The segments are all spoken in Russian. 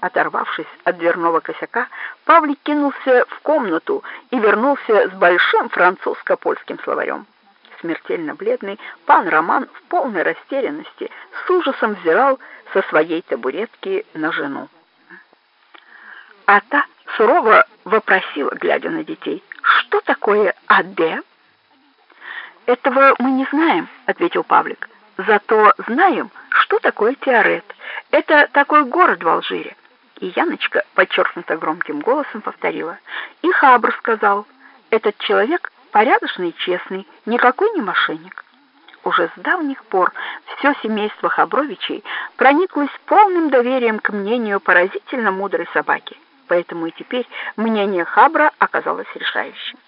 Оторвавшись от дверного косяка, Павлик кинулся в комнату и вернулся с большим французско-польским словарем. Смертельно бледный пан Роман в полной растерянности с ужасом взирал со своей табуретки на жену. А та сурово вопросила, глядя на детей, что такое АД? Этого мы не знаем, ответил Павлик. Зато знаем, что такое Теорет. Это такой город в Алжире. И Яночка подчеркнуто громким голосом повторила. И Хабр сказал, этот человек порядочный и честный, никакой не мошенник. Уже с давних пор все семейство Хабровичей прониклось полным доверием к мнению поразительно мудрой собаки, поэтому и теперь мнение Хабра оказалось решающим.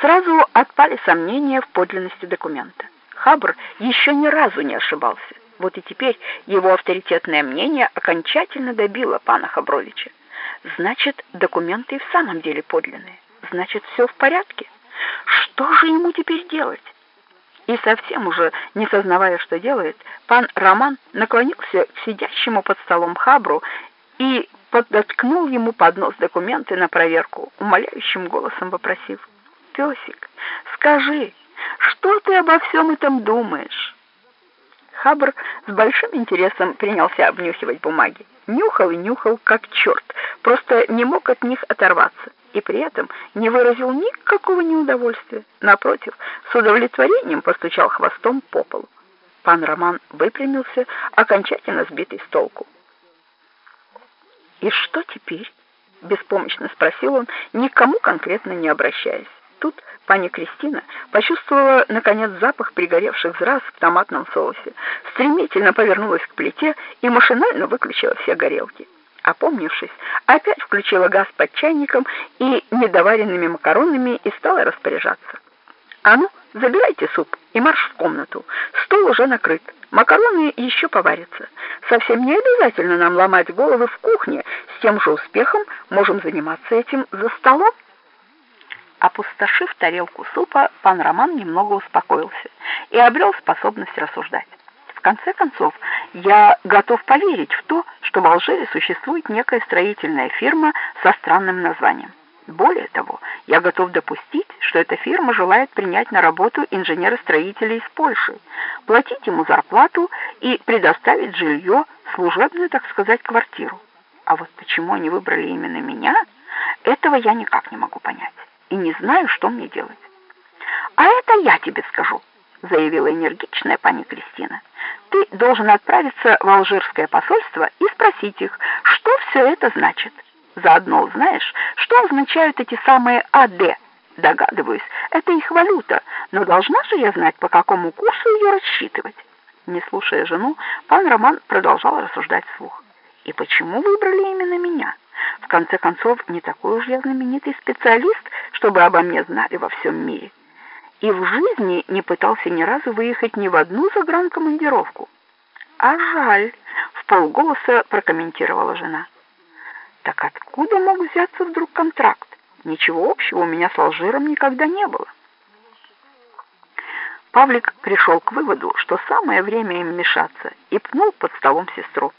Сразу отпали сомнения в подлинности документа. Хабр еще ни разу не ошибался. Вот и теперь его авторитетное мнение окончательно добило пана Хабровича. Значит, документы и в самом деле подлинные. Значит, все в порядке. Что же ему теперь делать? И совсем уже не сознавая, что делает, пан Роман наклонился к сидящему под столом Хабру и подоткнул ему под нос документы на проверку, умоляющим голосом вопросив: "Песик, скажи, что ты обо всем этом думаешь?" Хабр с большим интересом принялся обнюхивать бумаги. Нюхал и нюхал, как черт, просто не мог от них оторваться, и при этом не выразил никакого неудовольствия. Напротив, с удовлетворением постучал хвостом по полу. Пан Роман выпрямился, окончательно сбитый с толку. «И что теперь?» — беспомощно спросил он, никому конкретно не обращаясь. Тут пани Кристина почувствовала наконец запах пригоревших зраз в томатном соусе, стремительно повернулась к плите и машинально выключила все горелки. Опомнившись, опять включила газ под чайником и недоваренными макаронами и стала распоряжаться. А ну, забирайте суп и марш в комнату. Стол уже накрыт. Макароны еще поварятся. Совсем не обязательно нам ломать головы в кухне. С тем же успехом можем заниматься этим за столом. Опустошив тарелку супа, пан Роман немного успокоился и обрел способность рассуждать. В конце концов, я готов поверить в то, что в Алжире существует некая строительная фирма со странным названием. Более того, я готов допустить, что эта фирма желает принять на работу инженера-строителя из Польши, платить ему зарплату и предоставить жилье, служебную, так сказать, квартиру. А вот почему они выбрали именно меня, этого я никак не могу понять и не знаю, что мне делать. А это я тебе скажу, заявила энергичная пани Кристина. Ты должен отправиться в алжирское посольство и спросить их, что все это значит. Заодно узнаешь, что означают эти самые АД. Догадываюсь, это их валюта, но должна же я знать, по какому курсу ее рассчитывать. Не слушая жену, пан Роман продолжал рассуждать вслух. И почему выбрали именно меня? В конце концов, не такой уж я знаменитый специалист, чтобы обо мне знали во всем мире. И в жизни не пытался ни разу выехать ни в одну загранкомандировку. А жаль, в полголоса прокомментировала жена. Так откуда мог взяться вдруг контракт? Ничего общего у меня с Алжиром никогда не было. Павлик пришел к выводу, что самое время им мешаться, и пнул под столом сестру.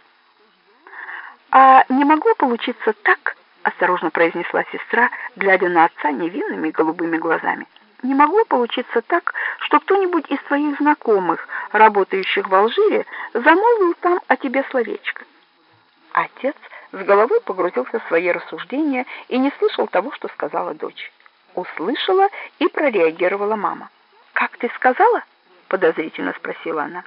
А не могло получиться так, осторожно произнесла сестра, глядя на отца невинными голубыми глазами. Не могло получиться так, что кто-нибудь из твоих знакомых, работающих в Алжире, замолвил там о тебе словечко. Отец с головой погрузился в свои рассуждения и не слышал того, что сказала дочь. Услышала и прореагировала мама. Как ты сказала? подозрительно спросила она.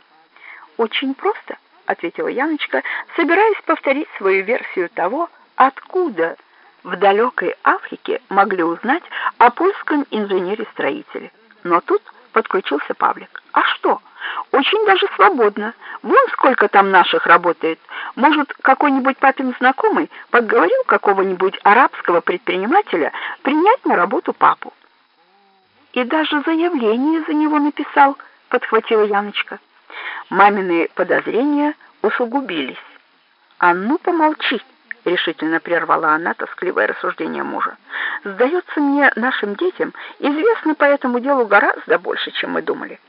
Очень просто, ответила Яночка, собираясь повторить свою версию того, откуда в далекой Африке могли узнать о польском инженере-строителе. Но тут подключился Павлик. А что? Очень даже свободно. Вон сколько там наших работает. Может, какой-нибудь папин знакомый подговорил какого-нибудь арабского предпринимателя принять на работу папу. И даже заявление за него написал, подхватила Яночка. Мамины подозрения усугубились. А ну помолчи, решительно прервала она тоскливое рассуждение мужа. Сдается мне, нашим детям известно по этому делу гораздо больше, чем мы думали.